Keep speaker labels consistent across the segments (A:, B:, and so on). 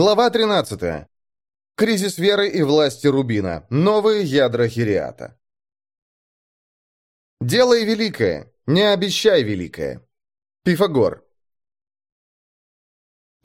A: Глава 13. Кризис веры и власти Рубина. Новые ядра Хириата. Делай великое, не обещай великое. Пифагор.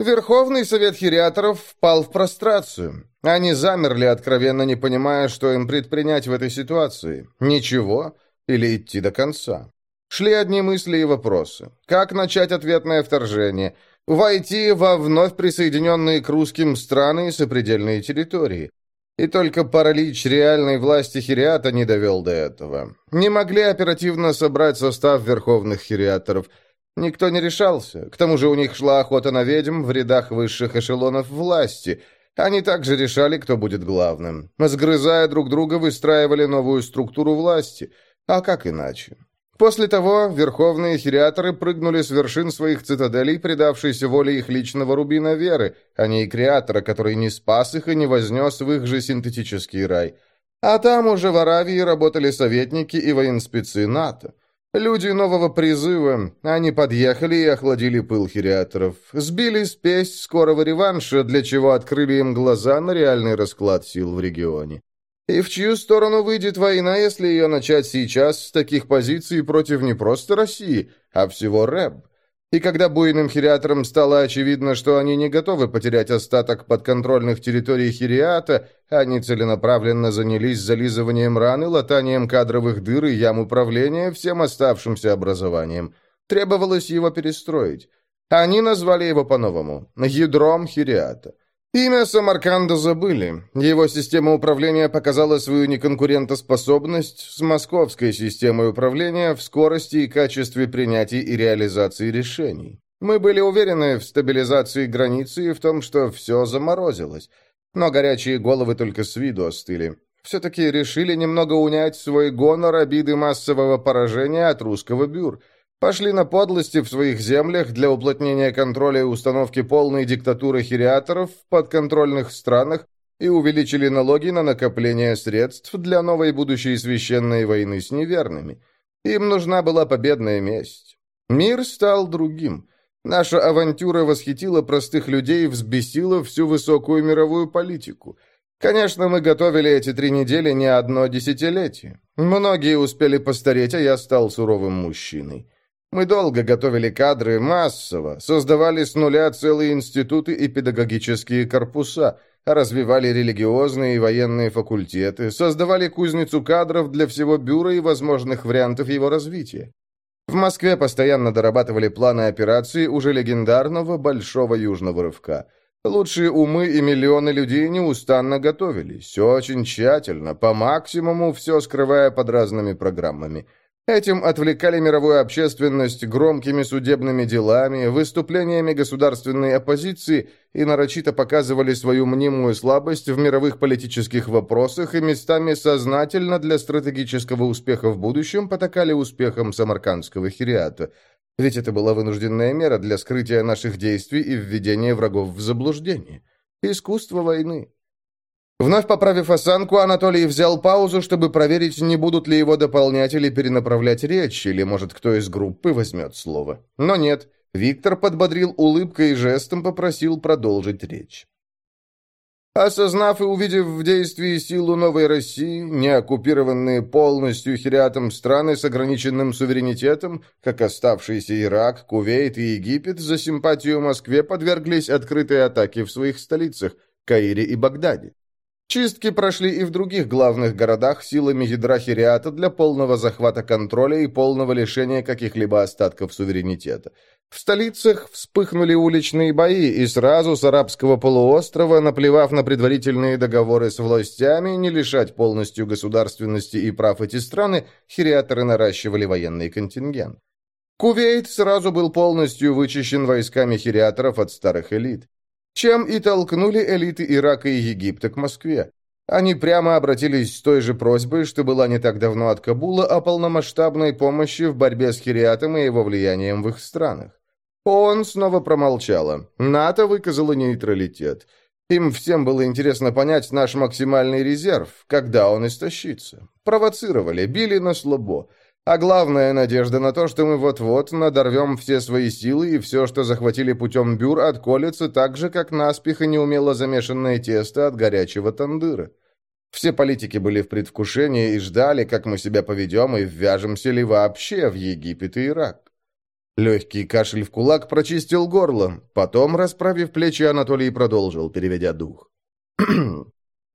A: Верховный Совет Хириаторов впал в прострацию. Они замерли, откровенно не понимая, что им предпринять в этой ситуации. Ничего или идти до конца. Шли одни мысли и вопросы. Как начать ответное вторжение? Войти во вновь присоединенные к русским страны и сопредельные территории. И только паралич реальной власти Хириата не довел до этого. Не могли оперативно собрать состав верховных хириаторов. Никто не решался. К тому же у них шла охота на ведьм в рядах высших эшелонов власти. Они также решали, кто будет главным. Сгрызая друг друга, выстраивали новую структуру власти. А как иначе? После того верховные хириаторы прыгнули с вершин своих цитаделей, предавшейся воле их личного рубина веры, а не и креатора, который не спас их и не вознес в их же синтетический рай. А там уже в Аравии работали советники и военспецы НАТО. Люди нового призыва, они подъехали и охладили пыл хириаторов, сбили спесь скорого реванша, для чего открыли им глаза на реальный расклад сил в регионе. И в чью сторону выйдет война, если ее начать сейчас с таких позиций против не просто России, а всего РЭБ? И когда буйным хириаторам стало очевидно, что они не готовы потерять остаток подконтрольных территорий Хириата, они целенаправленно занялись зализыванием раны, латанием кадровых дыр и ям управления всем оставшимся образованием. Требовалось его перестроить. Они назвали его по-новому – ядром Хириата. Имя Самарканда забыли. Его система управления показала свою неконкурентоспособность с московской системой управления в скорости и качестве принятия и реализации решений. Мы были уверены в стабилизации границы и в том, что все заморозилось. Но горячие головы только с виду остыли. Все-таки решили немного унять свой гонор обиды массового поражения от русского бюр – Пошли на подлости в своих землях для уплотнения контроля и установки полной диктатуры хириаторов в подконтрольных странах и увеличили налоги на накопление средств для новой будущей священной войны с неверными. Им нужна была победная месть. Мир стал другим. Наша авантюра восхитила простых людей и взбесила всю высокую мировую политику. Конечно, мы готовили эти три недели не одно десятилетие. Многие успели постареть, а я стал суровым мужчиной. Мы долго готовили кадры массово, создавали с нуля целые институты и педагогические корпуса, развивали религиозные и военные факультеты, создавали кузницу кадров для всего бюро и возможных вариантов его развития. В Москве постоянно дорабатывали планы операции уже легендарного Большого Южного Рывка. Лучшие умы и миллионы людей неустанно готовились, очень тщательно, по максимуму, все скрывая под разными программами – Этим отвлекали мировую общественность громкими судебными делами, выступлениями государственной оппозиции и нарочито показывали свою мнимую слабость в мировых политических вопросах и местами сознательно для стратегического успеха в будущем потакали успехом самаркандского хириата. Ведь это была вынужденная мера для скрытия наших действий и введения врагов в заблуждение. Искусство войны. Вновь поправив осанку, Анатолий взял паузу, чтобы проверить, не будут ли его дополнять или перенаправлять речь, или, может, кто из группы возьмет слово. Но нет, Виктор подбодрил улыбкой и жестом попросил продолжить речь. Осознав и увидев в действии силу новой России, не оккупированные полностью хириатом страны с ограниченным суверенитетом, как оставшийся Ирак, Кувейт и Египет, за симпатию Москве подверглись открытой атаке в своих столицах – Каире и Багдаде. Чистки прошли и в других главных городах силами ядра Хириата для полного захвата контроля и полного лишения каких-либо остатков суверенитета. В столицах вспыхнули уличные бои, и сразу с арабского полуострова, наплевав на предварительные договоры с властями, не лишать полностью государственности и прав эти страны, хириаторы наращивали военный контингент. Кувейт сразу был полностью вычищен войсками хириаторов от старых элит чем и толкнули элиты Ирака и Египта к Москве. Они прямо обратились с той же просьбой, что была не так давно от Кабула, о полномасштабной помощи в борьбе с Хириатом и его влиянием в их странах. ООН снова промолчала. НАТО выказало нейтралитет. Им всем было интересно понять наш максимальный резерв, когда он истощится. Провоцировали, били на слабо. А главная надежда на то, что мы вот-вот надорвем все свои силы, и все, что захватили путем бюр, отколется так же, как наспех и неумело замешанное тесто от горячего тандыра. Все политики были в предвкушении и ждали, как мы себя поведем и ввяжемся ли вообще в Египет и Ирак. Легкий кашель в кулак прочистил горло. Потом, расправив плечи, Анатолий продолжил, переведя дух.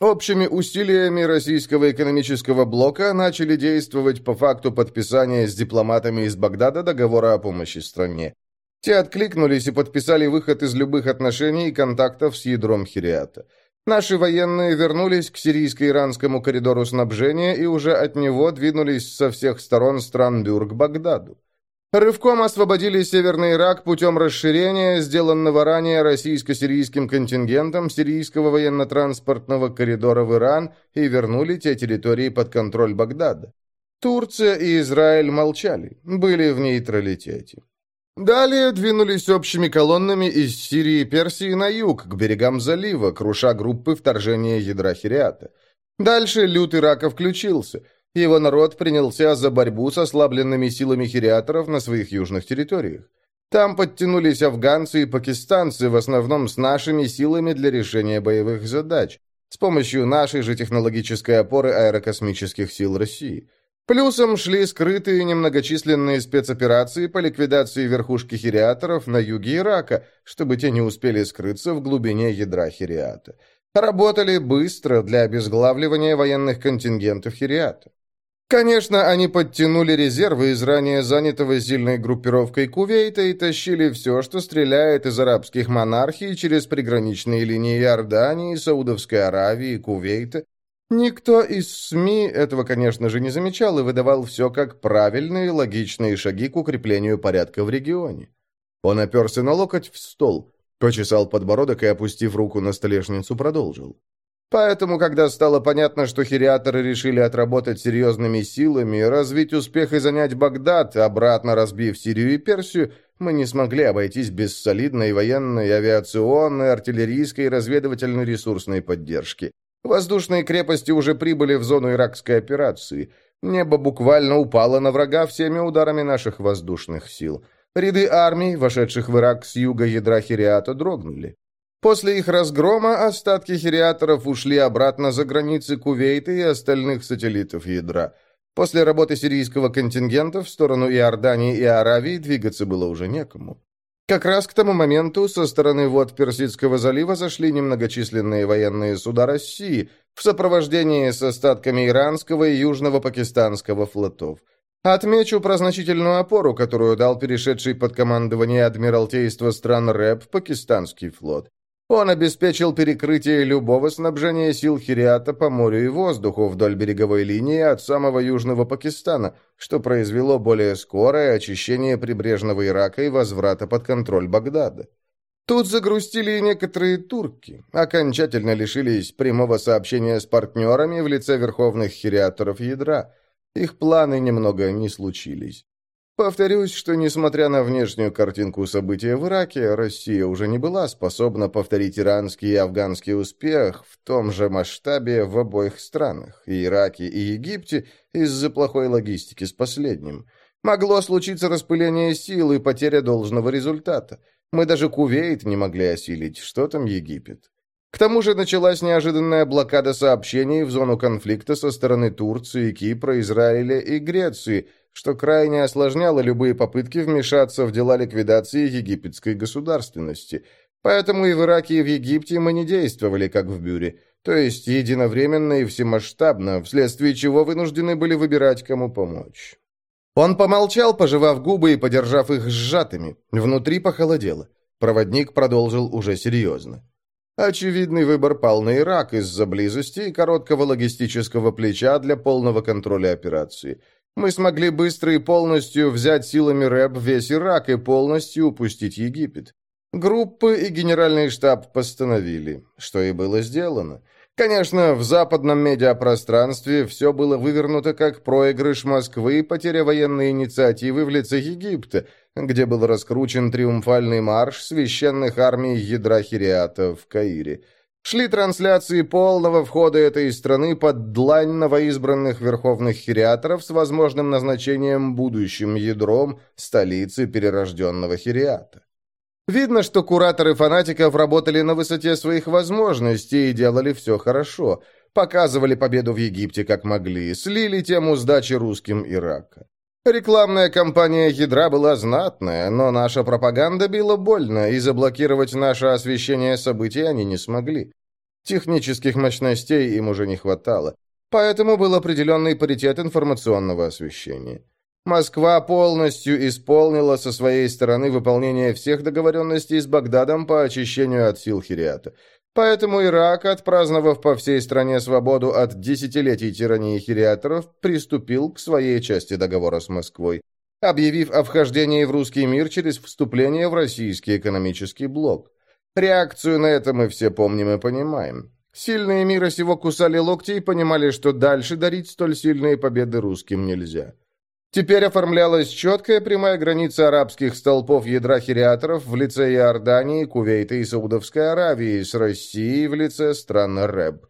A: Общими усилиями российского экономического блока начали действовать по факту подписания с дипломатами из Багдада договора о помощи стране. Те откликнулись и подписали выход из любых отношений и контактов с ядром Хириата. Наши военные вернулись к сирийско-иранскому коридору снабжения и уже от него двинулись со всех сторон стран Бюр к Багдаду. Рывком освободили Северный Ирак путем расширения, сделанного ранее российско-сирийским контингентом сирийского военно-транспортного коридора в Иран и вернули те территории под контроль Багдада. Турция и Израиль молчали, были в нейтралитете. Далее двинулись общими колоннами из Сирии и Персии на юг, к берегам залива, круша группы вторжения ядра Хириата. Дальше лют Ирака включился – его народ принялся за борьбу с ослабленными силами хириаторов на своих южных территориях. Там подтянулись афганцы и пакистанцы, в основном с нашими силами для решения боевых задач, с помощью нашей же технологической опоры аэрокосмических сил России. Плюсом шли скрытые немногочисленные спецоперации по ликвидации верхушки хириаторов на юге Ирака, чтобы те не успели скрыться в глубине ядра хириата. Работали быстро для обезглавливания военных контингентов хириата. Конечно, они подтянули резервы из ранее занятого сильной группировкой Кувейта и тащили все, что стреляет из арабских монархий через приграничные линии Иордании, Саудовской Аравии, Кувейта. Никто из СМИ этого, конечно же, не замечал и выдавал все как правильные, логичные шаги к укреплению порядка в регионе. Он оперся на локоть в стол, почесал подбородок и, опустив руку на столешницу, продолжил. Поэтому, когда стало понятно, что хириаторы решили отработать серьезными силами, развить успех и занять Багдад, обратно разбив Сирию и Персию, мы не смогли обойтись без солидной военной, авиационной, артиллерийской и разведывательной ресурсной поддержки. Воздушные крепости уже прибыли в зону иракской операции. Небо буквально упало на врага всеми ударами наших воздушных сил. Ряды армий, вошедших в Ирак с юга ядра Хириата, дрогнули. После их разгрома остатки хириаторов ушли обратно за границы Кувейта и остальных сателлитов ядра. После работы сирийского контингента в сторону Иордании и Аравии двигаться было уже некому. Как раз к тому моменту со стороны вод Персидского залива зашли немногочисленные военные суда России в сопровождении с остатками иранского и южного пакистанского флотов. Отмечу про значительную опору, которую дал перешедший под командование Адмиралтейства стран РЭП пакистанский флот. Он обеспечил перекрытие любого снабжения сил Хириата по морю и воздуху вдоль береговой линии от самого южного Пакистана, что произвело более скорое очищение прибрежного Ирака и возврата под контроль Багдада. Тут загрустили и некоторые турки, окончательно лишились прямого сообщения с партнерами в лице верховных хириаторов ядра. Их планы немного не случились. Повторюсь, что несмотря на внешнюю картинку событий в Ираке, Россия уже не была способна повторить иранский и афганский успех в том же масштабе в обоих странах, и Ираке, и Египте, из-за плохой логистики с последним. Могло случиться распыление сил и потеря должного результата. Мы даже Кувейт не могли осилить, что там Египет. К тому же началась неожиданная блокада сообщений в зону конфликта со стороны Турции, Кипра, Израиля и Греции – что крайне осложняло любые попытки вмешаться в дела ликвидации египетской государственности. Поэтому и в Ираке, и в Египте мы не действовали, как в Бюре, то есть единовременно и всемасштабно, вследствие чего вынуждены были выбирать, кому помочь. Он помолчал, пожевав губы и подержав их сжатыми. Внутри похолодело. Проводник продолжил уже серьезно. Очевидный выбор пал на Ирак из-за близости и короткого логистического плеча для полного контроля операции – мы смогли быстро и полностью взять силами РЭБ весь Ирак и полностью упустить Египет. Группы и генеральный штаб постановили, что и было сделано. Конечно, в западном медиапространстве все было вывернуто как проигрыш Москвы и потеря военной инициативы в лице Египта, где был раскручен триумфальный марш священных армий ядра Хириата в Каире. Шли трансляции полного входа этой страны под длань новоизбранных верховных хириаторов с возможным назначением будущим ядром столицы перерожденного хириата. Видно, что кураторы фанатиков работали на высоте своих возможностей и делали все хорошо. Показывали победу в Египте как могли, слили тему сдачи русским Ирака. Рекламная кампания ядра была знатная, но наша пропаганда била больно, и заблокировать наше освещение событий они не смогли. Технических мощностей им уже не хватало, поэтому был определенный паритет информационного освещения. Москва полностью исполнила со своей стороны выполнение всех договоренностей с Багдадом по очищению от сил Хириата. Поэтому Ирак, отпраздновав по всей стране свободу от десятилетий тирании хириаторов, приступил к своей части договора с Москвой, объявив о вхождении в русский мир через вступление в российский экономический блок. Реакцию на это мы все помним и понимаем. Сильные мира сего кусали локти и понимали, что дальше дарить столь сильные победы русским нельзя. Теперь оформлялась четкая прямая граница арабских столпов ядра хириаторов в лице Иордании, Кувейта и Саудовской Аравии с Россией в лице стран РЭБ.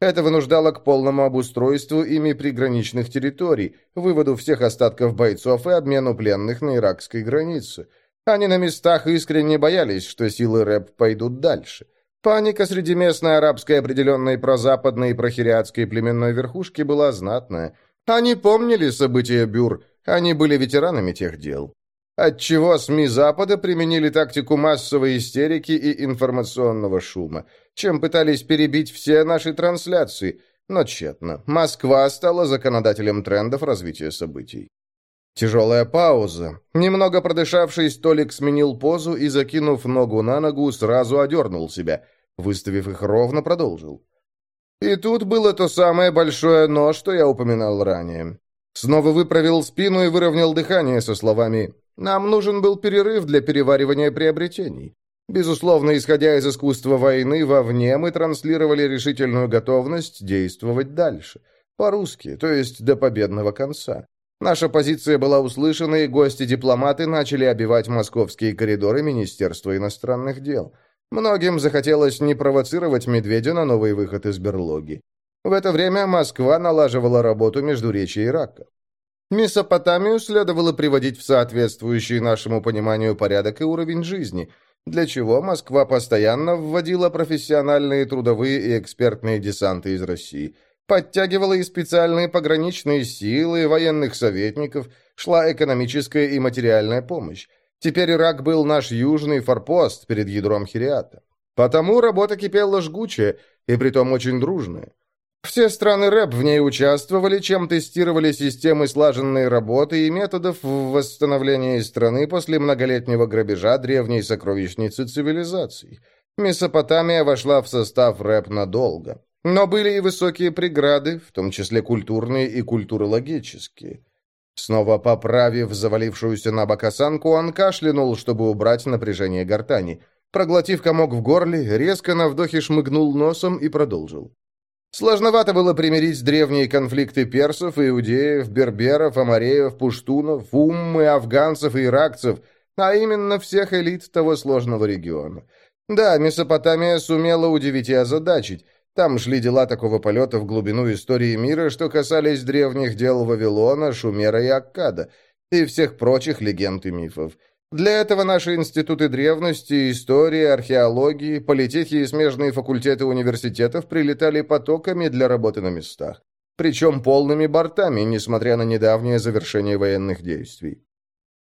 A: Это вынуждало к полному обустройству ими приграничных территорий, выводу всех остатков бойцов и обмену пленных на иракской границе. Они на местах искренне боялись, что силы РЭБ пойдут дальше. Паника среди местной арабской определенной прозападной и прохириатской племенной верхушки была знатная – они помнили события Бюр, они были ветеранами тех дел. Отчего СМИ Запада применили тактику массовой истерики и информационного шума, чем пытались перебить все наши трансляции, но тщетно. Москва стала законодателем трендов развития событий. Тяжелая пауза. Немного продышавшись, Толик сменил позу и, закинув ногу на ногу, сразу одернул себя. Выставив их ровно, продолжил. И тут было то самое большое «но», что я упоминал ранее. Снова выправил спину и выровнял дыхание со словами «Нам нужен был перерыв для переваривания приобретений». Безусловно, исходя из искусства войны, вовне мы транслировали решительную готовность действовать дальше. По-русски, то есть до победного конца. Наша позиция была услышана, и гости-дипломаты начали обивать московские коридоры Министерства иностранных дел. Многим захотелось не провоцировать медведя на новый выход из берлоги. В это время Москва налаживала работу между Речи и Ирака. Месопотамию следовало приводить в соответствующий нашему пониманию порядок и уровень жизни, для чего Москва постоянно вводила профессиональные трудовые и экспертные десанты из России, подтягивала и специальные пограничные силы, военных советников, шла экономическая и материальная помощь. Теперь Ирак был наш южный форпост перед ядром Хириата. Потому работа кипела жгучая, и притом очень дружная. Все страны РЭП в ней участвовали, чем тестировали системы слаженной работы и методов в восстановлении страны после многолетнего грабежа древней сокровищницы цивилизаций. Месопотамия вошла в состав РЭП надолго. Но были и высокие преграды, в том числе культурные и культурологические. Снова поправив завалившуюся на бок осанку, он кашлянул, чтобы убрать напряжение гортани. Проглотив комок в горле, резко на вдохе шмыгнул носом и продолжил. Сложновато было примирить древние конфликты персов, иудеев, берберов, амареев, пуштунов, уммы, афганцев и иракцев, а именно всех элит того сложного региона. Да, Месопотамия сумела удивить и озадачить, там шли дела такого полета в глубину истории мира, что касались древних дел Вавилона, Шумера и Аккада, и всех прочих легенд и мифов. Для этого наши институты древности, истории, археологии, политехи и смежные факультеты университетов прилетали потоками для работы на местах. Причем полными бортами, несмотря на недавнее завершение военных действий.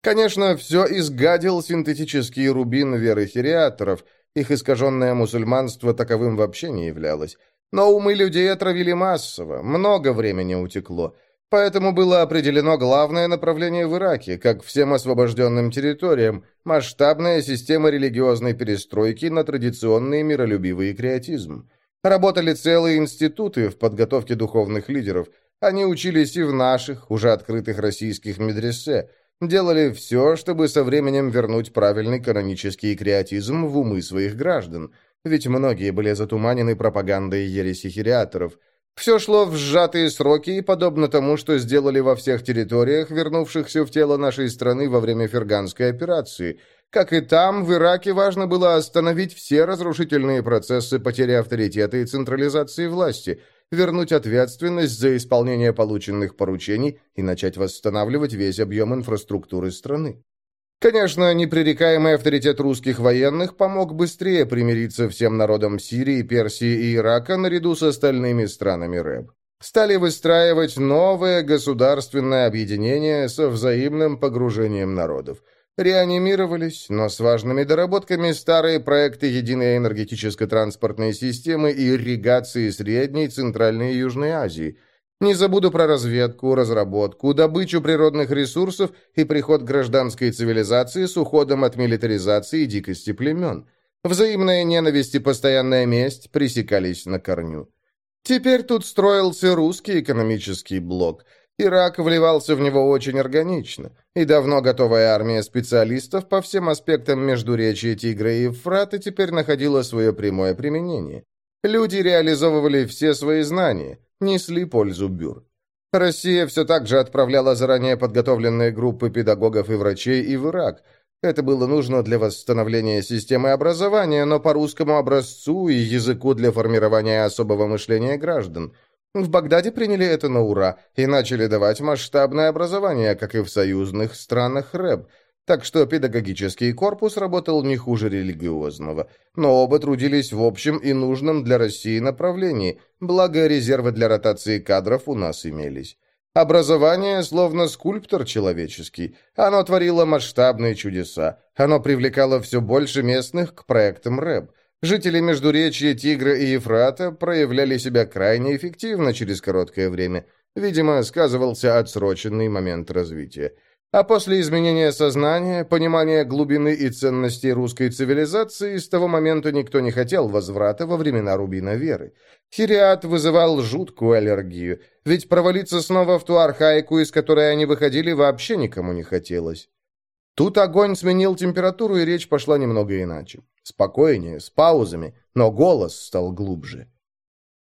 A: Конечно, все изгадил синтетический рубин веры хириаторов – их искаженное мусульманство таковым вообще не являлось. Но умы людей отравили массово, много времени утекло. Поэтому было определено главное направление в Ираке, как всем освобожденным территориям, масштабная система религиозной перестройки на традиционный миролюбивый креатизм. Работали целые институты в подготовке духовных лидеров. Они учились и в наших, уже открытых российских медресе, делали все, чтобы со временем вернуть правильный канонический креатизм в умы своих граждан, ведь многие были затуманены пропагандой ересихириаторов. Все шло в сжатые сроки и подобно тому, что сделали во всех территориях, вернувшихся в тело нашей страны во время Ферганской операции. Как и там, в Ираке важно было остановить все разрушительные процессы потери авторитета и централизации власти, вернуть ответственность за исполнение полученных поручений и начать восстанавливать весь объем инфраструктуры страны. Конечно, непререкаемый авторитет русских военных помог быстрее примириться всем народам Сирии, Персии и Ирака наряду с остальными странами РЭБ. Стали выстраивать новое государственное объединение со взаимным погружением народов. Реанимировались, но с важными доработками старые проекты единой энергетической транспортной системы и ирригации Средней, Центральной и Южной Азии – не забуду про разведку, разработку, добычу природных ресурсов и приход гражданской цивилизации с уходом от милитаризации и дикости племен. Взаимная ненависть и постоянная месть пресекались на корню. Теперь тут строился русский экономический блок. Ирак вливался в него очень органично, и давно готовая армия специалистов по всем аспектам междуречия Тигра и Ефрата теперь находила свое прямое применение. Люди реализовывали все свои знания – несли пользу Бюр. Россия все так же отправляла заранее подготовленные группы педагогов и врачей и в Ирак. Это было нужно для восстановления системы образования, но по русскому образцу и языку для формирования особого мышления граждан. В Багдаде приняли это на ура и начали давать масштабное образование, как и в союзных странах РЭБ – так что педагогический корпус работал не хуже религиозного. Но оба трудились в общем и нужном для России направлении, благо резервы для ротации кадров у нас имелись. Образование словно скульптор человеческий. Оно творило масштабные чудеса. Оно привлекало все больше местных к проектам РЭБ. Жители Междуречья, Тигра и Ефрата проявляли себя крайне эффективно через короткое время. Видимо, сказывался отсроченный момент развития. А после изменения сознания, понимания глубины и ценностей русской цивилизации, с того момента никто не хотел возврата во времена Рубина Веры. Хириат вызывал жуткую аллергию, ведь провалиться снова в ту архаику, из которой они выходили, вообще никому не хотелось. Тут огонь сменил температуру, и речь пошла немного иначе. Спокойнее, с паузами, но голос стал глубже.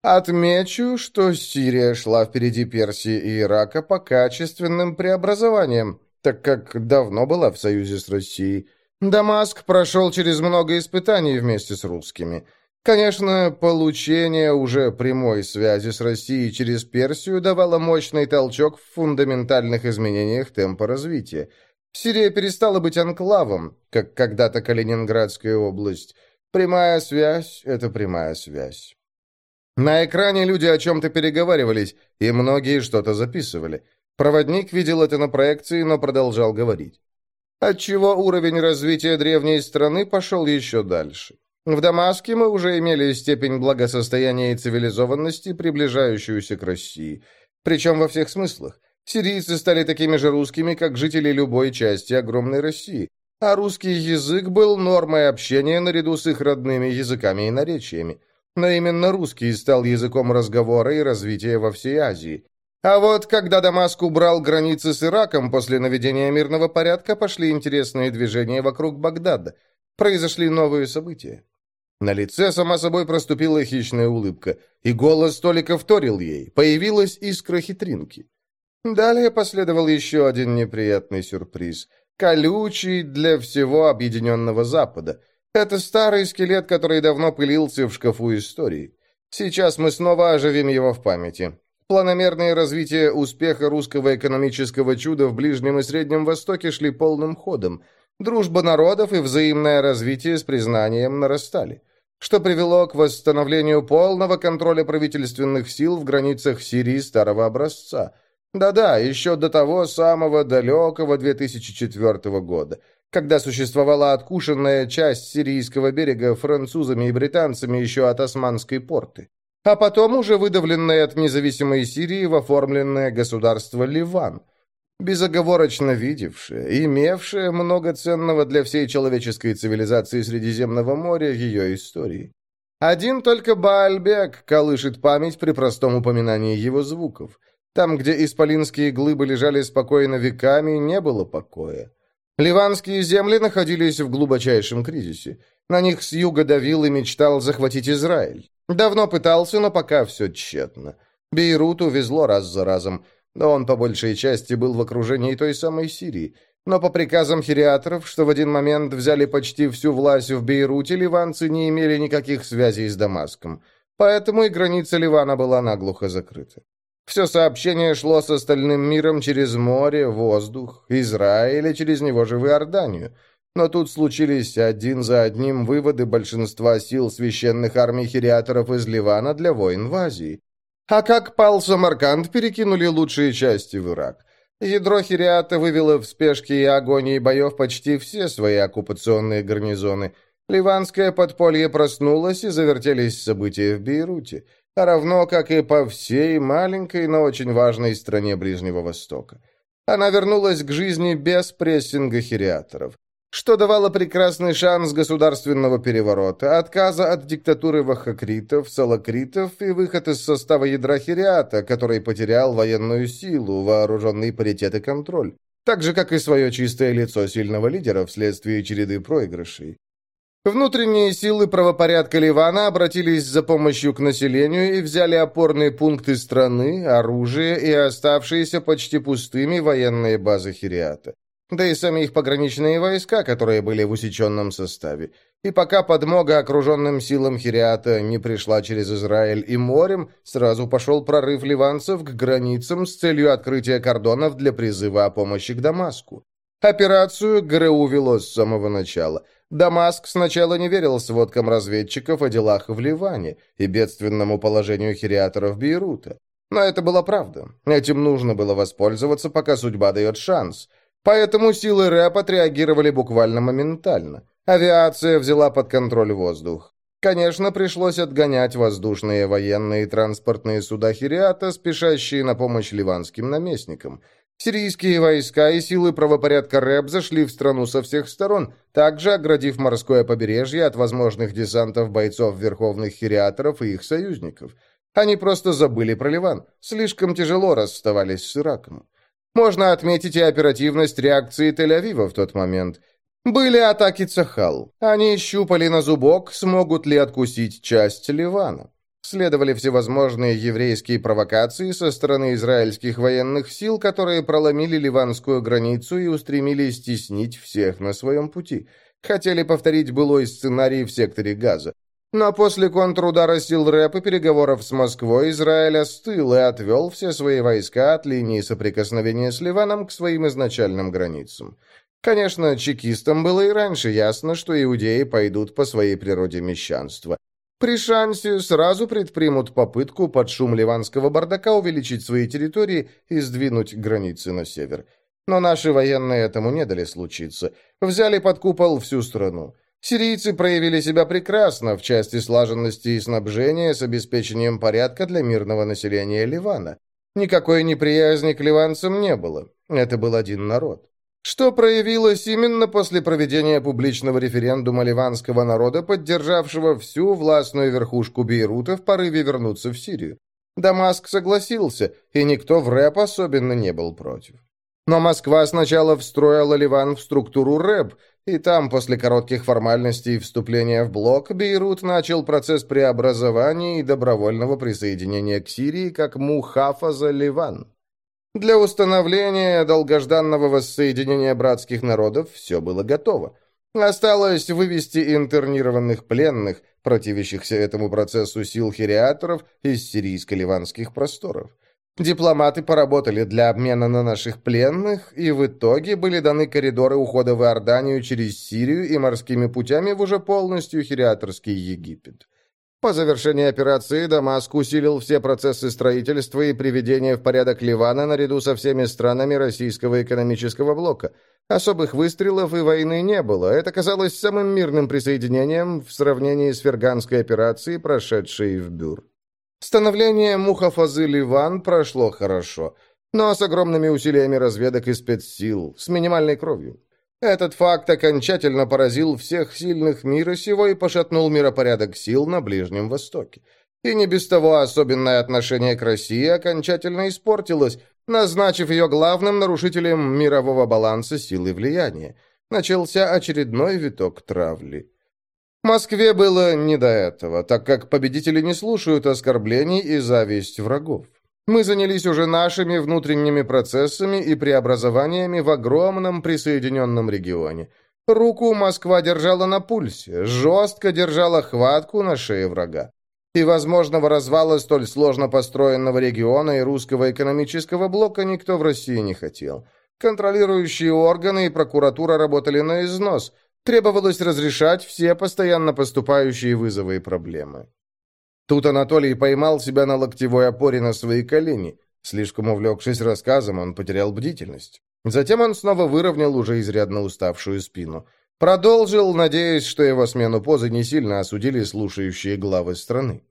A: Отмечу, что Сирия шла впереди Персии и Ирака по качественным преобразованиям, так как давно была в союзе с Россией. Дамаск прошел через много испытаний вместе с русскими. Конечно, получение уже прямой связи с Россией через Персию давало мощный толчок в фундаментальных изменениях темпа развития. Сирия перестала быть анклавом, как когда-то Калининградская область. Прямая связь — это прямая связь. На экране люди о чем-то переговаривались, и многие что-то записывали. Проводник видел это на проекции, но продолжал говорить. Отчего уровень развития древней страны пошел еще дальше. В Дамаске мы уже имели степень благосостояния и цивилизованности, приближающуюся к России. Причем во всех смыслах. Сирийцы стали такими же русскими, как жители любой части огромной России. А русский язык был нормой общения наряду с их родными языками и наречиями но именно русский стал языком разговора и развития во всей Азии. А вот когда Дамаск убрал границы с Ираком после наведения мирного порядка, пошли интересные движения вокруг Багдада. Произошли новые события. На лице, сама собой, проступила хищная улыбка, и голос только вторил ей. Появилась искра хитринки. Далее последовал еще один неприятный сюрприз. Колючий для всего объединенного Запада – это старый скелет, который давно пылился в шкафу истории. Сейчас мы снова оживим его в памяти. Планомерное развитие успеха русского экономического чуда в Ближнем и Среднем Востоке шли полным ходом. Дружба народов и взаимное развитие с признанием нарастали, что привело к восстановлению полного контроля правительственных сил в границах Сирии старого образца. Да-да, еще до того самого далекого 2004 года – когда существовала откушенная часть сирийского берега французами и британцами еще от Османской порты, а потом уже выдавленное от независимой Сирии в оформленное государство Ливан, безоговорочно видевшее, имевшее много ценного для всей человеческой цивилизации Средиземного моря ее истории. Один только Баальбек колышет память при простом упоминании его звуков. Там, где исполинские глыбы лежали спокойно веками, не было покоя. Ливанские земли находились в глубочайшем кризисе. На них с юга давил и мечтал захватить Израиль. Давно пытался, но пока все тщетно. Бейруту везло раз за разом, но он по большей части был в окружении той самой Сирии. Но по приказам хириаторов, что в один момент взяли почти всю власть в Бейруте, ливанцы не имели никаких связей с Дамаском. Поэтому и граница Ливана была наглухо закрыта. Все сообщение шло с остальным миром через море, воздух, Израиль и через него же в Иорданию. Но тут случились один за одним выводы большинства сил священных армий хириаторов из Ливана для войн в Азии. А как пал Самарканд, перекинули лучшие части в Ирак. Ядро Хириата вывело в спешке и агонии боев почти все свои оккупационные гарнизоны. Ливанское подполье проснулось, и завертелись события в Бейруте, равно как и по всей маленькой, но очень важной стране Ближнего Востока. Она вернулась к жизни без прессинга хириаторов что давало прекрасный шанс государственного переворота, отказа от диктатуры вахакритов, салакритов и выход из состава ядра Хириата, который потерял военную силу, вооруженный паритет и контроль, так же, как и свое чистое лицо сильного лидера вследствие череды проигрышей. Внутренние силы правопорядка Ливана обратились за помощью к населению и взяли опорные пункты страны, оружие и оставшиеся почти пустыми военные базы Хириата да и сами их пограничные войска, которые были в усеченном составе. И пока подмога окруженным силам Хириата не пришла через Израиль и морем, сразу пошел прорыв ливанцев к границам с целью открытия кордонов для призыва о помощи к Дамаску. Операцию ГРУ вело с самого начала. Дамаск сначала не верил сводкам разведчиков о делах в Ливане и бедственному положению хириаторов Бейрута. Но это была правда. Этим нужно было воспользоваться, пока судьба дает шанс – Поэтому силы рэп отреагировали буквально моментально. Авиация взяла под контроль воздух. Конечно, пришлось отгонять воздушные, военные и транспортные суда Хириата, спешащие на помощь ливанским наместникам. Сирийские войска и силы правопорядка РЭБ зашли в страну со всех сторон, также оградив морское побережье от возможных десантов бойцов верховных хириаторов и их союзников. Они просто забыли про Ливан, слишком тяжело расставались с Ираком. Можно отметить и оперативность реакции Тель-Авива в тот момент. Были атаки Цахал. Они щупали на зубок, смогут ли откусить часть Ливана. Следовали всевозможные еврейские провокации со стороны израильских военных сил, которые проломили ливанскую границу и устремились стеснить всех на своем пути. Хотели повторить былой сценарий в секторе Газа. Но после контрудара сил РЭП и переговоров с Москвой Израиль остыл и отвел все свои войска от линии соприкосновения с Ливаном к своим изначальным границам. Конечно, чекистам было и раньше ясно, что иудеи пойдут по своей природе мещанства. При шансе сразу предпримут попытку под шум ливанского бардака увеличить свои территории и сдвинуть границы на север. Но наши военные этому не дали случиться. Взяли под купол всю страну. Сирийцы проявили себя прекрасно в части слаженности и снабжения с обеспечением порядка для мирного населения Ливана. Никакой неприязни к ливанцам не было. Это был один народ. Что проявилось именно после проведения публичного референдума ливанского народа, поддержавшего всю властную верхушку Бейрута в порыве вернуться в Сирию. Дамаск согласился, и никто в рэп особенно не был против. Но Москва сначала встроила Ливан в структуру рэп, и там, после коротких формальностей вступления в блок, Бейрут начал процесс преобразования и добровольного присоединения к Сирии как Мухафаза Ливан. Для установления долгожданного воссоединения братских народов все было готово. Осталось вывести интернированных пленных, противящихся этому процессу сил хириаторов из сирийско-ливанских просторов. Дипломаты поработали для обмена на наших пленных, и в итоге были даны коридоры ухода в Иорданию через Сирию и морскими путями в уже полностью хириаторский Египет. По завершении операции Дамаск усилил все процессы строительства и приведения в порядок Ливана наряду со всеми странами российского экономического блока. Особых выстрелов и войны не было. Это казалось самым мирным присоединением в сравнении с Ферганской операцией, прошедшей в Бюр. Становление Мухафазы Ливан прошло хорошо, но с огромными усилиями разведок и спецсил, с минимальной кровью. Этот факт окончательно поразил всех сильных мира сего и пошатнул миропорядок сил на Ближнем Востоке. И не без того особенное отношение к России окончательно испортилось, назначив ее главным нарушителем мирового баланса силы и влияния. Начался очередной виток травли. Москве было не до этого, так как победители не слушают оскорблений и зависть врагов. Мы занялись уже нашими внутренними процессами и преобразованиями в огромном присоединенном регионе. Руку Москва держала на пульсе, жестко держала хватку на шее врага. И возможного развала столь сложно построенного региона и русского экономического блока никто в России не хотел. Контролирующие органы и прокуратура работали на износ. Требовалось разрешать все постоянно поступающие вызовы и проблемы. Тут Анатолий поймал себя на локтевой опоре на свои колени. Слишком увлекшись рассказом, он потерял бдительность. Затем он снова выровнял уже изрядно уставшую спину. Продолжил, надеясь, что его смену позы не сильно осудили слушающие главы страны.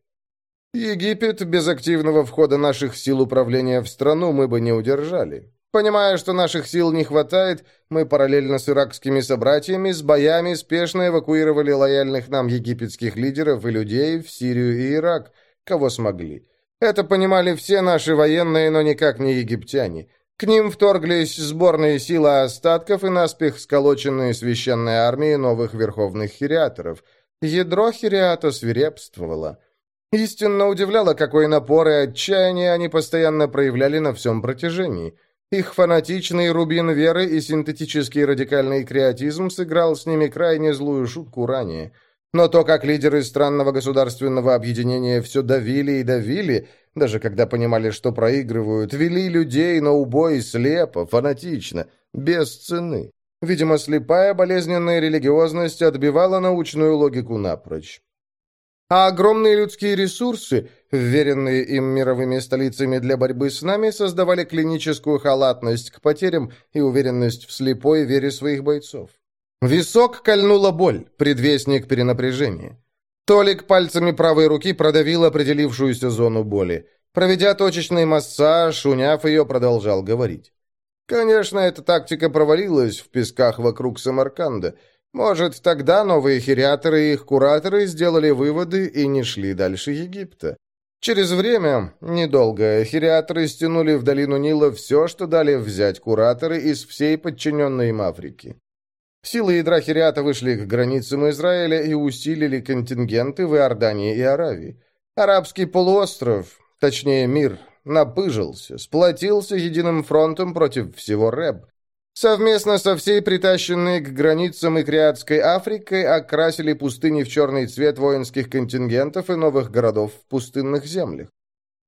A: Египет без активного входа наших сил управления в страну мы бы не удержали. Понимая, что наших сил не хватает, мы параллельно с иракскими собратьями с боями спешно эвакуировали лояльных нам египетских лидеров и людей в Сирию и Ирак, кого смогли. Это понимали все наши военные, но никак не египтяне. К ним вторглись сборные силы остатков и наспех сколоченные священные армии новых верховных хириаторов. Ядро хириата свирепствовало. Истинно удивляло, какой напор и отчаяние они постоянно проявляли на всем протяжении – их фанатичный рубин веры и синтетический радикальный креатизм сыграл с ними крайне злую шутку ранее. Но то, как лидеры странного государственного объединения все давили и давили, даже когда понимали, что проигрывают, вели людей на убой слепо, фанатично, без цены. Видимо, слепая болезненная религиозность отбивала научную логику напрочь. А огромные людские ресурсы, вверенные им мировыми столицами для борьбы с нами, создавали клиническую халатность к потерям и уверенность в слепой вере своих бойцов. Висок кольнула боль, предвестник перенапряжения. Толик пальцами правой руки продавил определившуюся зону боли. Проведя точечный массаж, уняв ее, продолжал говорить. Конечно, эта тактика провалилась в песках вокруг Самарканда – может, тогда новые хириаторы и их кураторы сделали выводы и не шли дальше Египта. Через время, недолго, хириаторы стянули в долину Нила все, что дали взять кураторы из всей подчиненной им Африки. Силы ядра хириата вышли к границам Израиля и усилили контингенты в Иордании и Аравии. Арабский полуостров, точнее мир, напыжился, сплотился единым фронтом против всего Рэб, Совместно со всей притащенной к границам и Криатской Африкой окрасили пустыни в черный цвет воинских контингентов и новых городов в пустынных землях.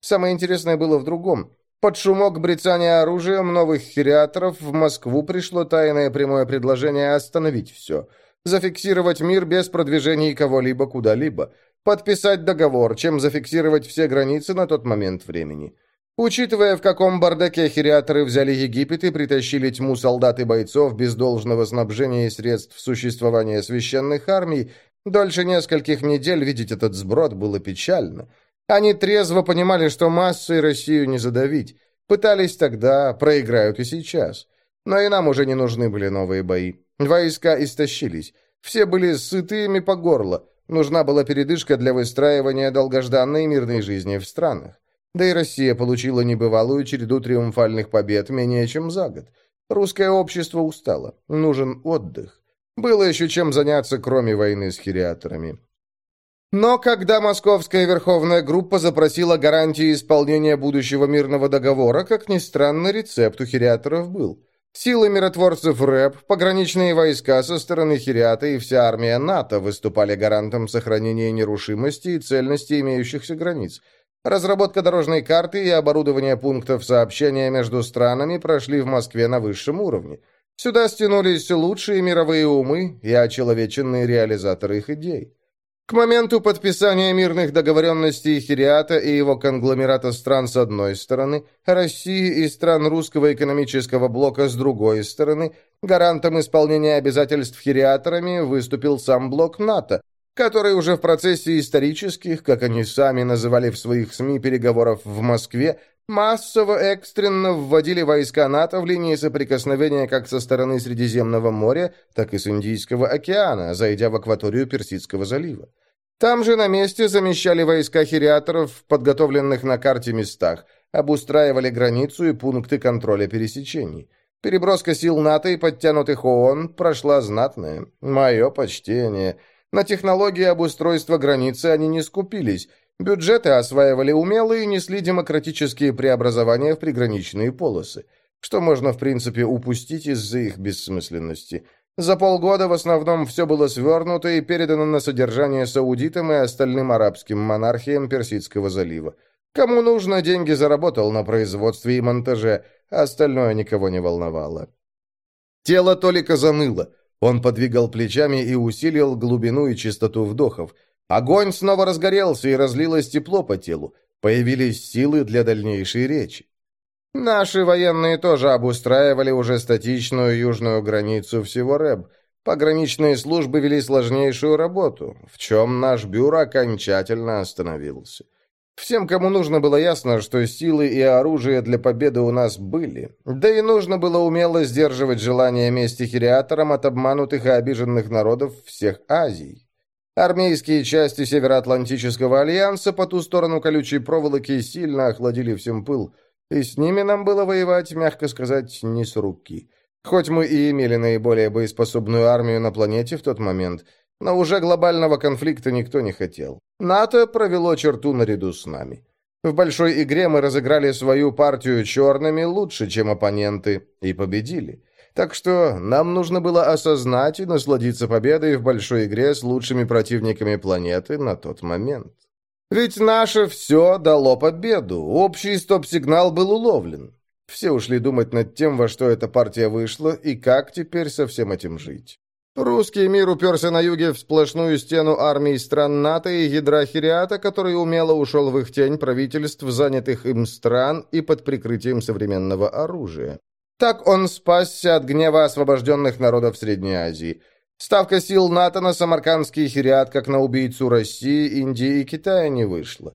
A: Самое интересное было в другом. Под шумок брецания оружием новых хириаторов в Москву пришло тайное прямое предложение остановить все. Зафиксировать мир без продвижений кого-либо куда-либо. Подписать договор, чем зафиксировать все границы на тот момент времени. Учитывая, в каком бардаке хириаторы взяли Египет и притащили тьму солдат и бойцов без должного снабжения и средств существования священных армий, дольше нескольких недель видеть этот сброд было печально. Они трезво понимали, что массой Россию не задавить. Пытались тогда, проиграют и сейчас. Но и нам уже не нужны были новые бои. Войска истощились. Все были сытыми по горло. Нужна была передышка для выстраивания долгожданной мирной жизни в странах. Да и Россия получила небывалую череду триумфальных побед менее чем за год. Русское общество устало. Нужен отдых. Было еще чем заняться, кроме войны с хириаторами. Но когда московская верховная группа запросила гарантии исполнения будущего мирного договора, как ни странно, рецепт у хириаторов был. Силы миротворцев РЭП, пограничные войска со стороны Хириата и вся армия НАТО выступали гарантом сохранения нерушимости и цельности имеющихся границ – Разработка дорожной карты и оборудование пунктов сообщения между странами прошли в Москве на высшем уровне. Сюда стянулись лучшие мировые умы и очеловеченные реализаторы их идей. К моменту подписания мирных договоренностей Хириата и его конгломерата стран с одной стороны, России и стран русского экономического блока с другой стороны, гарантом исполнения обязательств хириаторами выступил сам блок НАТО, который уже в процессе исторических, как они сами называли в своих СМИ переговоров в Москве, массово экстренно вводили войска НАТО в линии соприкосновения как со стороны Средиземного моря, так и с Индийского океана, зайдя в акваторию Персидского залива. Там же на месте замещали войска хириаторов в подготовленных на карте местах, обустраивали границу и пункты контроля пересечений. Переброска сил НАТО и подтянутых ООН прошла знатная. Мое почтение – на технологии обустройства границы они не скупились. Бюджеты осваивали умело и несли демократические преобразования в приграничные полосы, что можно, в принципе, упустить из-за их бессмысленности. За полгода в основном все было свернуто и передано на содержание саудитам и остальным арабским монархиям Персидского залива. Кому нужно, деньги заработал на производстве и монтаже, а остальное никого не волновало. Тело Толика заныло. Он подвигал плечами и усилил глубину и частоту вдохов. Огонь снова разгорелся и разлилось тепло по телу. Появились силы для дальнейшей речи. Наши военные тоже обустраивали уже статичную южную границу всего РЭБ. Пограничные службы вели сложнейшую работу, в чем наш бюро окончательно остановился. Всем, кому нужно было ясно, что силы и оружие для победы у нас были. Да и нужно было умело сдерживать желание мести хириаторам от обманутых и обиженных народов всех Азий. Армейские части Североатлантического альянса по ту сторону колючей проволоки сильно охладили всем пыл, и с ними нам было воевать, мягко сказать, не с руки. Хоть мы и имели наиболее боеспособную армию на планете в тот момент – но уже глобального конфликта никто не хотел. НАТО провело черту наряду с нами. В большой игре мы разыграли свою партию черными лучше, чем оппоненты, и победили. Так что нам нужно было осознать и насладиться победой в большой игре с лучшими противниками планеты на тот момент. Ведь наше все дало победу, общий стоп-сигнал был уловлен. Все ушли думать над тем, во что эта партия вышла и как теперь со всем этим жить. Русский мир уперся на юге в сплошную стену армий стран НАТО и ядра Хириата, который умело ушел в их тень правительств, занятых им стран и под прикрытием современного оружия. Так он спасся от гнева освобожденных народов Средней Азии. Ставка сил НАТО на самаркандский Хириат, как на убийцу России, Индии и Китая, не вышла.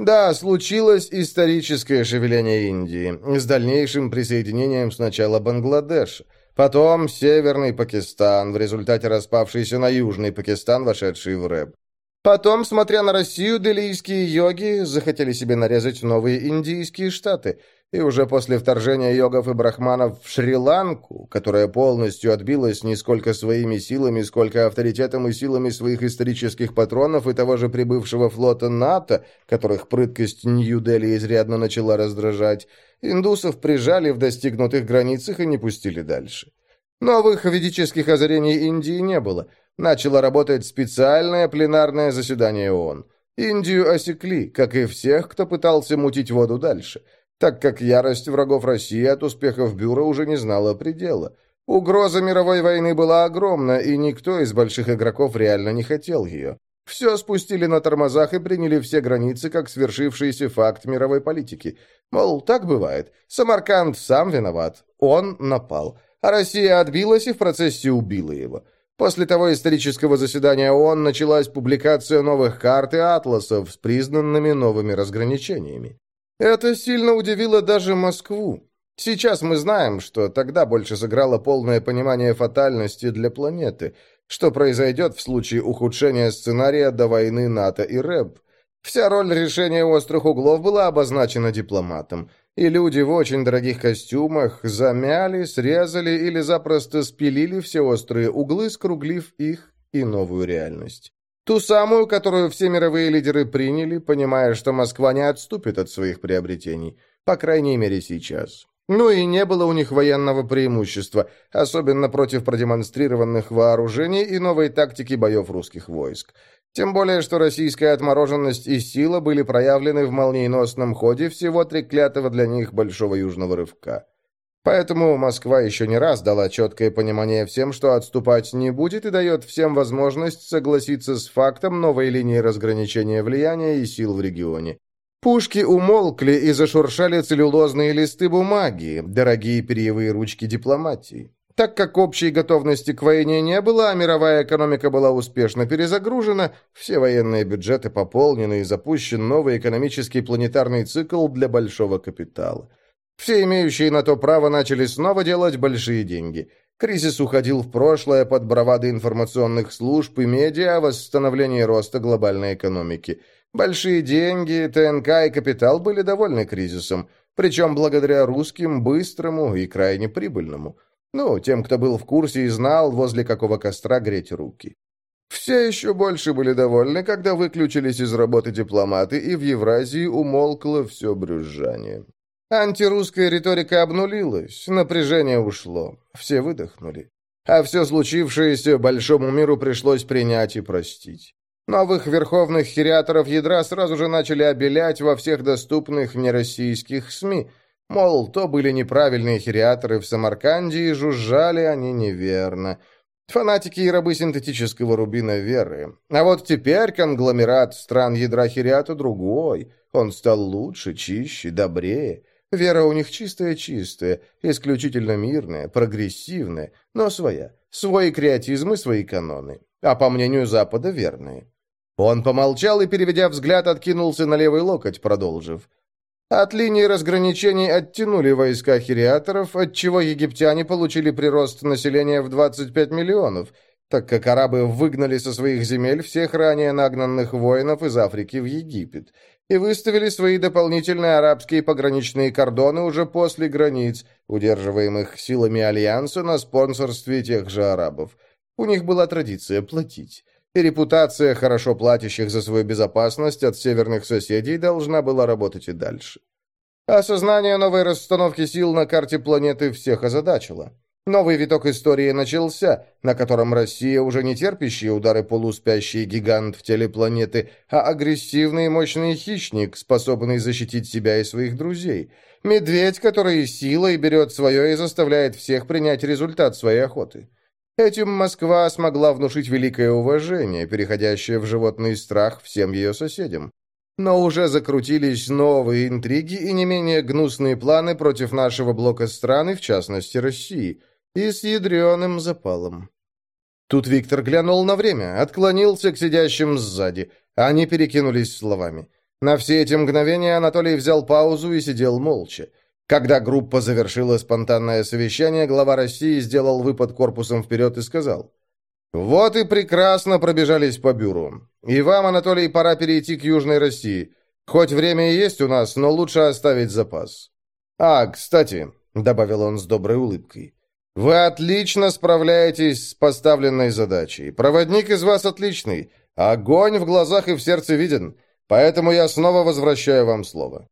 A: Да, случилось историческое шевеление Индии с дальнейшим присоединением сначала Бангладеша. Потом Северный Пакистан, в результате распавшийся на Южный Пакистан, вошедший в рэп. Потом, смотря на Россию, делийские йоги захотели себе нарезать новые индийские штаты. И уже после вторжения йогов и брахманов в Шри-Ланку, которая полностью отбилась не сколько своими силами, сколько авторитетом и силами своих исторических патронов и того же прибывшего флота НАТО, которых прыткость Нью-Дели изрядно начала раздражать, Индусов прижали в достигнутых границах и не пустили дальше. Новых ведических озарений Индии не было. Начало работать специальное пленарное заседание ООН. Индию осекли, как и всех, кто пытался мутить воду дальше, так как ярость врагов России от успехов бюро уже не знала предела. Угроза мировой войны была огромна, и никто из больших игроков реально не хотел ее. Все спустили на тормозах и приняли все границы как свершившийся факт мировой политики. Мол, так бывает. Самарканд сам виноват. Он напал. А Россия отбилась и в процессе убила его. После того исторического заседания ООН началась публикация новых карт и атласов с признанными новыми разграничениями. Это сильно удивило даже Москву. Сейчас мы знаем, что тогда больше сыграло полное понимание фатальности для планеты – что произойдет в случае ухудшения сценария до войны НАТО и РЭБ? Вся роль решения острых углов была обозначена дипломатом, и люди в очень дорогих костюмах замяли, срезали или запросто спилили все острые углы, скруглив их и новую реальность. Ту самую, которую все мировые лидеры приняли, понимая, что Москва не отступит от своих приобретений, по крайней мере сейчас. Ну и не было у них военного преимущества, особенно против продемонстрированных вооружений и новой тактики боев русских войск. Тем более, что российская отмороженность и сила были проявлены в молниеносном ходе всего треклятого для них большого южного рывка. Поэтому Москва еще не раз дала четкое понимание всем, что отступать не будет и дает всем возможность согласиться с фактом новой линии разграничения влияния и сил в регионе. Пушки умолкли и зашуршали целлюлозные листы бумаги, дорогие перьевые ручки дипломатии. Так как общей готовности к войне не было, а мировая экономика была успешно перезагружена, все военные бюджеты пополнены и запущен новый экономический планетарный цикл для большого капитала. Все имеющие на то право начали снова делать большие деньги. Кризис уходил в прошлое под бравады информационных служб и медиа о восстановлении роста глобальной экономики – Большие деньги, ТНК и капитал были довольны кризисом, причем благодаря русским, быстрому и крайне прибыльному. Ну, тем, кто был в курсе и знал, возле какого костра греть руки. Все еще больше были довольны, когда выключились из работы дипломаты, и в Евразии умолкло все брюзжание. Антирусская риторика обнулилась, напряжение ушло, все выдохнули. А все случившееся большому миру пришлось принять и простить. Новых верховных хириаторов ядра сразу же начали обелять во всех доступных нероссийских СМИ. Мол, то были неправильные хириаторы в Самарканде, и жужжали они неверно. Фанатики и рабы синтетического рубина веры. А вот теперь конгломерат стран ядра хириата другой. Он стал лучше, чище, добрее. Вера у них чистая-чистая, исключительно мирная, прогрессивная, но своя. Свой креатизм и свои каноны. А по мнению Запада, верные. Он помолчал и, переведя взгляд, откинулся на левый локоть, продолжив. От линии разграничений оттянули войска хириаторов, отчего египтяне получили прирост населения в 25 миллионов, так как арабы выгнали со своих земель всех ранее нагнанных воинов из Африки в Египет и выставили свои дополнительные арабские пограничные кордоны уже после границ, удерживаемых силами Альянса на спонсорстве тех же арабов. У них была традиция платить и репутация хорошо платящих за свою безопасность от северных соседей должна была работать и дальше. Осознание новой расстановки сил на карте планеты всех озадачило. Новый виток истории начался, на котором Россия уже не терпящий удары полуспящий гигант в теле планеты, а агрессивный и мощный хищник, способный защитить себя и своих друзей. Медведь, который силой берет свое и заставляет всех принять результат своей охоты. Этим Москва смогла внушить великое уважение, переходящее в животный страх всем ее соседям. Но уже закрутились новые интриги и не менее гнусные планы против нашего блока страны, в частности России, и с ядреным запалом. Тут Виктор глянул на время, отклонился к сидящим сзади. Они перекинулись словами. На все эти мгновения Анатолий взял паузу и сидел молча. Когда группа завершила спонтанное совещание, глава России сделал выпад корпусом вперед и сказал, «Вот и прекрасно пробежались по бюро. И вам, Анатолий, пора перейти к Южной России. Хоть время и есть у нас, но лучше оставить запас. А, кстати», — добавил он с доброй улыбкой, «вы отлично справляетесь с поставленной задачей. Проводник из вас отличный. Огонь в глазах и в сердце виден. Поэтому я снова возвращаю вам слово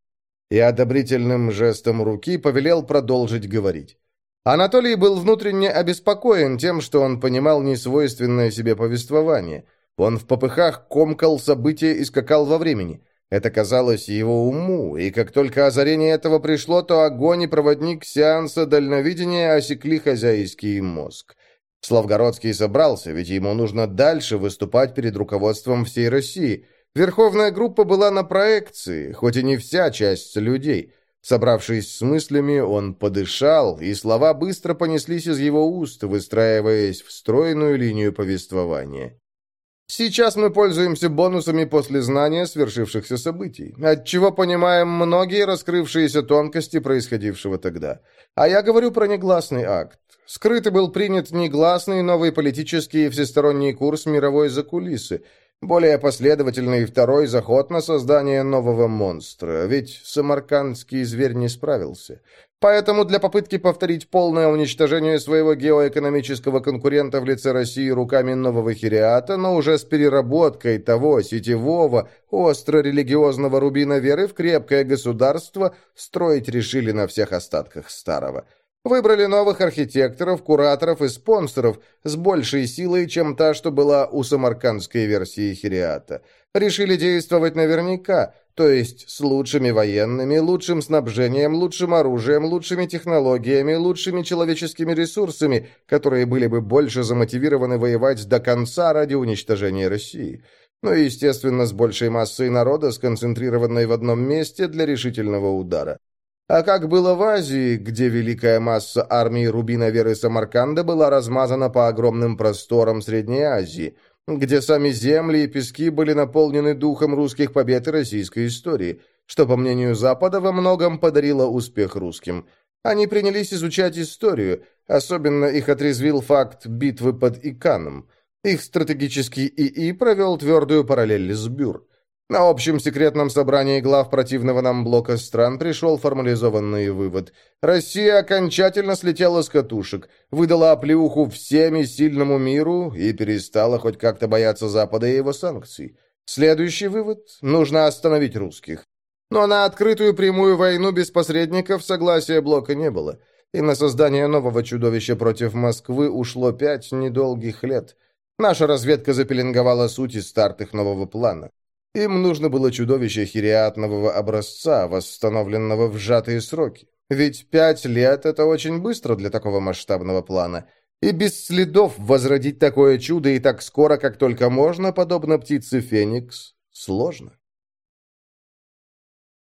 A: и одобрительным жестом руки повелел продолжить говорить. Анатолий был внутренне обеспокоен тем, что он понимал несвойственное себе повествование. Он в попыхах комкал события и скакал во времени. Это казалось его уму, и как только озарение этого пришло, то огонь и проводник сеанса дальновидения осекли хозяйский мозг. Славгородский собрался, ведь ему нужно дальше выступать перед руководством всей России – Верховная группа была на проекции, хоть и не вся часть людей. Собравшись с мыслями, он подышал, и слова быстро понеслись из его уст, выстраиваясь в стройную линию повествования. Сейчас мы пользуемся бонусами после знания свершившихся событий, отчего понимаем многие раскрывшиеся тонкости происходившего тогда. А я говорю про негласный акт. Скрыто был принят негласный новый политический и всесторонний курс мировой закулисы – более последовательный второй заход на создание нового монстра, ведь самаркандский зверь не справился. Поэтому для попытки повторить полное уничтожение своего геоэкономического конкурента в лице России руками нового хириата, но уже с переработкой того сетевого, остро-религиозного рубина веры в крепкое государство, строить решили на всех остатках старого – Выбрали новых архитекторов, кураторов и спонсоров с большей силой, чем та, что была у самаркандской версии Хириата. Решили действовать наверняка, то есть с лучшими военными, лучшим снабжением, лучшим оружием, лучшими технологиями, лучшими человеческими ресурсами, которые были бы больше замотивированы воевать до конца ради уничтожения России. Ну и, естественно, с большей массой народа, сконцентрированной в одном месте для решительного удара. А как было в Азии, где великая масса армии Рубина Веры Самарканда была размазана по огромным просторам Средней Азии, где сами земли и пески были наполнены духом русских побед и российской истории, что, по мнению Запада, во многом подарило успех русским. Они принялись изучать историю, особенно их отрезвил факт битвы под Иканом. Их стратегический ИИ провел твердую параллель с Бюр. На общем секретном собрании глав противного нам блока стран пришел формализованный вывод. Россия окончательно слетела с катушек, выдала оплеуху всеми сильному миру и перестала хоть как-то бояться Запада и его санкций. Следующий вывод – нужно остановить русских. Но на открытую прямую войну без посредников согласия блока не было, и на создание нового чудовища против Москвы ушло пять недолгих лет. Наша разведка запеленговала суть и старт их нового плана. Им нужно было чудовище хириат нового образца, восстановленного в сжатые сроки. Ведь пять лет — это очень быстро для такого масштабного плана. И без следов возродить такое чудо и так скоро, как только можно, подобно птице Феникс, сложно.